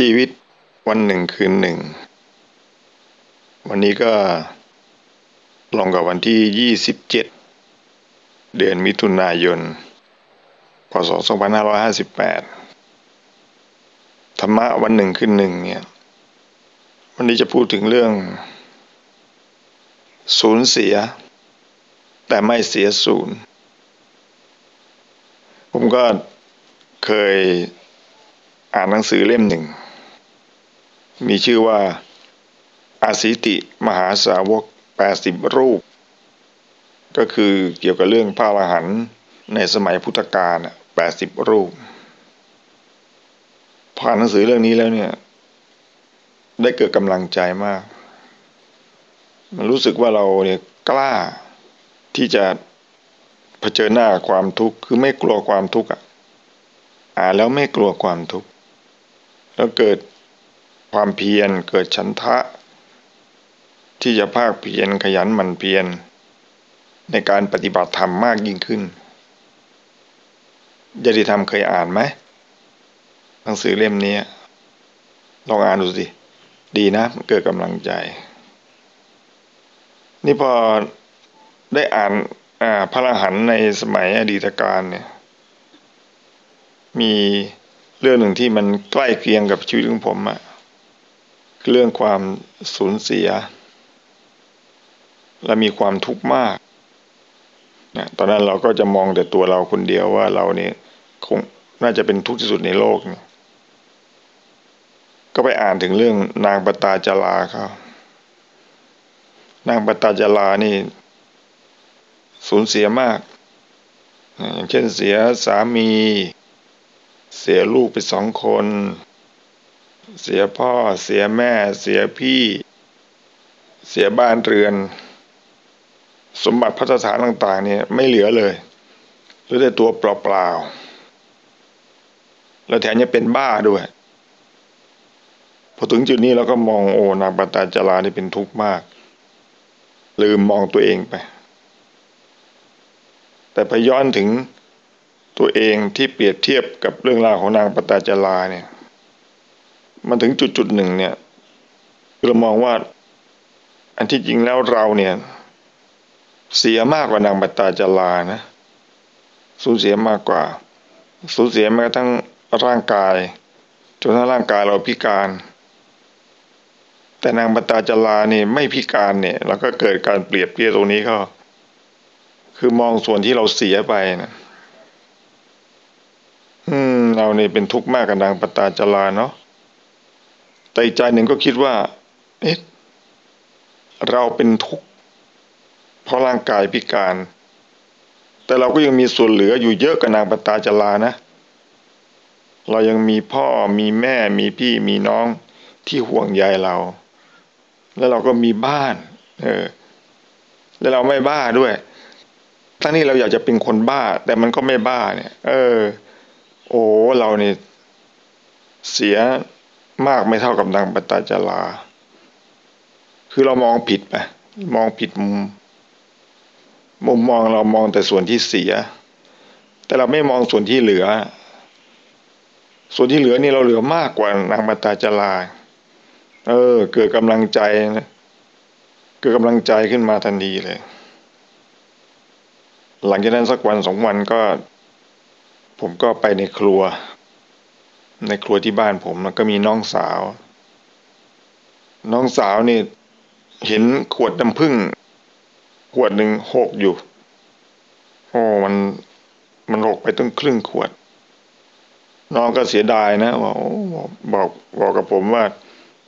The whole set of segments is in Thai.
ชีวิตวันหนึ่งคืนหนึ่ง วันนี้ก็ลงกับวันที่ 27 เดือนมิถุนายน พศ 2558 ธรรมะวันหนึ่งคืนหนึ่งเนี่ย วันนี้จะพูดถึงเรื่อง สูญเสีย แต่ไม่เสียศูนย์ ผมก็เคยอ่านหนังสือเล่มหนึ่ง มีชื่อว่าอาสิติมหาสาวกแปดสิบรูป ก็คือเกี่ยวกับเรื่องพระอรหันต์ในสมัยพุทธกาลแปดสิบรูป ผ่านหนังสือเรื่องนี้แล้วเนี่ย ได้เกิดกำลังใจมาก มันรู้สึกว่าเราเนี่ยกล้าที่จะเผชิญหน้าความทุกข์ คือไม่กลัวความทุกข์อะอ่านแล้วไม่กลัวความทุกข์แล้วเกิด ความเพียรเกิดฉันทะ ที่จะภาคเพียรขยันหมั่นเพียรในการปฏิบัติธรรมมากยิ่งขึ้นยติธรรมเคยอ่านไหมหนังสือเล่มนี้ลองอ่านดูสิ ดีนะเกิดกำลังใจ นี่พอได้อ่านอาพระรหันในสมัยอดีตการเนี่ย มีเรื่องหนึ่งที่มันใกล้เคียงกับชีวิตของผมอะ เรื่องความสูญเสีย และมีความทุกข์มากนะตอนนั้นเราก็จะมองแต่ตัวเราคนเดียวว่าเราเนี่ยคงน่าจะเป็นทุกข์ที่สุดในโลกเนี่ยก็ไปอ่านถึงเรื่องนางปตาจาราเขานางปตาจารานี่สูญเสียมาก อย่างเช่นเสียสามี เสียลูกไปสองคน เสียพ่อ เสียแม่ เสียพี่ เสียบ้านเรือน สมบัติพัฒฐานต่าง ๆ เนี่ยไม่เหลือเลยเหลือแต่ตัวเปล่าๆแล้วแถมยังเป็นบ้าด้วย พอถึงจุดนี้เราก็มองโอนางปตาจารานี่เป็นทุกข์มาก ลืมมองตัวเองไป แต่ไปย้อนถึงตัวเองที่เปรียบเทียบกับเรื่องราวของนางปตาจาราเนี่ย มันถึงจุดจุดหนึ่งเนี่ยเรามองว่า อันที่จริงแล้วเราเนี่ย เสียมากกว่านางปตาจารานะสูญเสียมากกว่า สูญเสียแม้กระทั่งร่างกายจนทั้งร่างกายเราพิการ แต่นางปตาจารานี่ไม่พิการเนี่ยเราก็เกิดการเปรียบเทียบตรงนี้ก็คือมองส่วนที่เราเสียไปนะอืม เราเนี่เป็นทุกข์มากกับนางปตาจลาเนาะ แต่ใจหนึ่งก็คิดว่า เอ๊ะ เราเป็นทุกข์เพราะร่างกายพิการ แต่เราก็ยังมีส่วนเหลืออยู่เยอะกับนางปตาจลานะ เรายังมีพ่อมีแม่มีพี่มีน้องที่ห่วงใยเรา แล้วเราก็มีบ้าน เออ แล้วเราไม่บ้าด้วย ทั้งนี้เราอยากจะเป็นคนบ้า แต่มันก็ไม่บ้าเนี่ย เออ โอ้ เราเนี่เสีย มากไม่เท่ากับนางปตาจารา คือเรามองผิดไปมองผิดมุม มุมมองเรามองแต่ส่วนที่เสีย แต่เราไม่มองส่วนที่เหลือ ส่วนที่เหลือนี่เราเหลือมากกว่านางปตาจาราเออ เกิดกำลังใจเกิดกำลังใจขึ้นมาทันทีเลย หลังจากนั้นสักวันสองวันก็ ผมก็ไปในครัว ในครัวที่บ้านผมก็มีน้องสาว น้องสาวนี่เห็นขวดน้ำผึ้งขวดหนึ่งหกอยู่ โอ้มันมันหกไปตั้งครึ่งขวด น้องก็เสียดายนะบอกบอกบอกกับผมว่า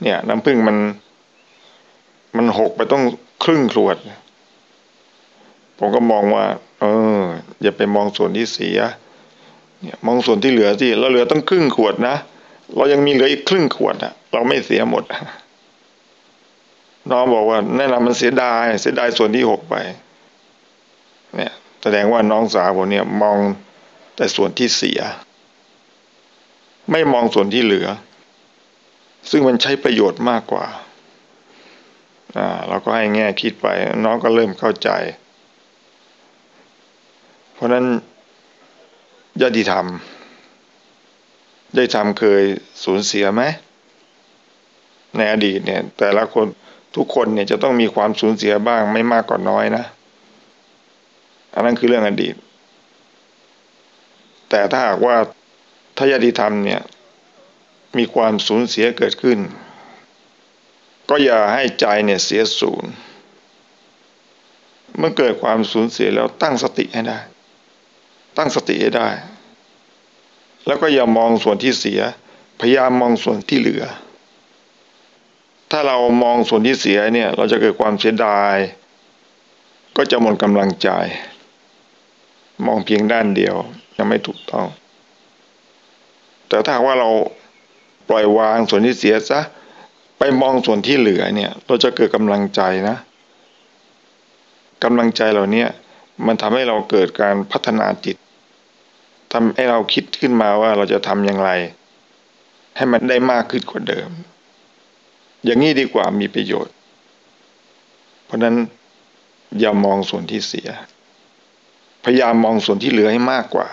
เนี่ย น้ำผึ้งมัน มันหกไปต้องครึ่งขวด ผมก็มองว่า เออ อย่าไปมองส่วนที่เสีย เนี่ยมองส่วนที่เหลือสิเราเหลือต้องครึ่งขวดนะเรายังมีเหลืออีกครึ่งขวดอะเราไม่เสียหมดน้องบอกว่าแน่นอนมันเสียดาย เสียดายส่วนที่หกไป เนี่ย แสดงว่าน้องสาวผมเนี่ย มองแต่ส่วนที่เสีย ไม่มองส่วนที่เหลือ ซึ่งมันใช้ประโยชน์มากกว่า อ่า เราก็ให้แง่คิดไป น้องก็เริ่มเข้าใจ เพราะนั้น ญาติธรรมญาติธรรมเคยสูญเสียไหมในอดีตเนี่ย แต่ละคนทุกคนเนี่ยจะต้องมีความสูญเสียบ้าง ไม่มากก็น้อยนะอันนั้นคือเรื่องอดีต แต่ถ้าหากว่าทายาธิธรรมเนี่ย มีความสูญเสียเกิดขึ้น ก็อย่าให้ใจเนี่ยเสียศูนย์เมื่อเกิดความสูญเสียแล้วตั้งสติให้ได้ ตั้งสติให้ได้ แล้วก็อย่ามองส่วนที่เสีย พยายามมองส่วนที่เหลือ ถ้าเรามองส่วนที่เสียเนี่ย เราจะเกิดความเสียดาย ก็จะหมดกำลังใจ มองเพียงด้านเดียวยังไม่ถูกต้อง แต่ถ้าว่าเราปล่อยวางส่วนที่เสียซะไปมองส่วนที่เหลือเนี่ย เราจะเกิดกำลังใจนะกำลังใจเหล่านี้มันทำให้เราเกิดการพัฒนาจิต ทำให้เราคิดขึ้นมาว่าเราจะทำอย่างไร ให้มันได้มากขึ้นกว่าเดิม อย่างนี้ดีกว่ามีประโยชน์ เพราะนั้นอย่ามองส่วนที่เสีย พยายามมองส่วนที่เหลือให้มากกว่า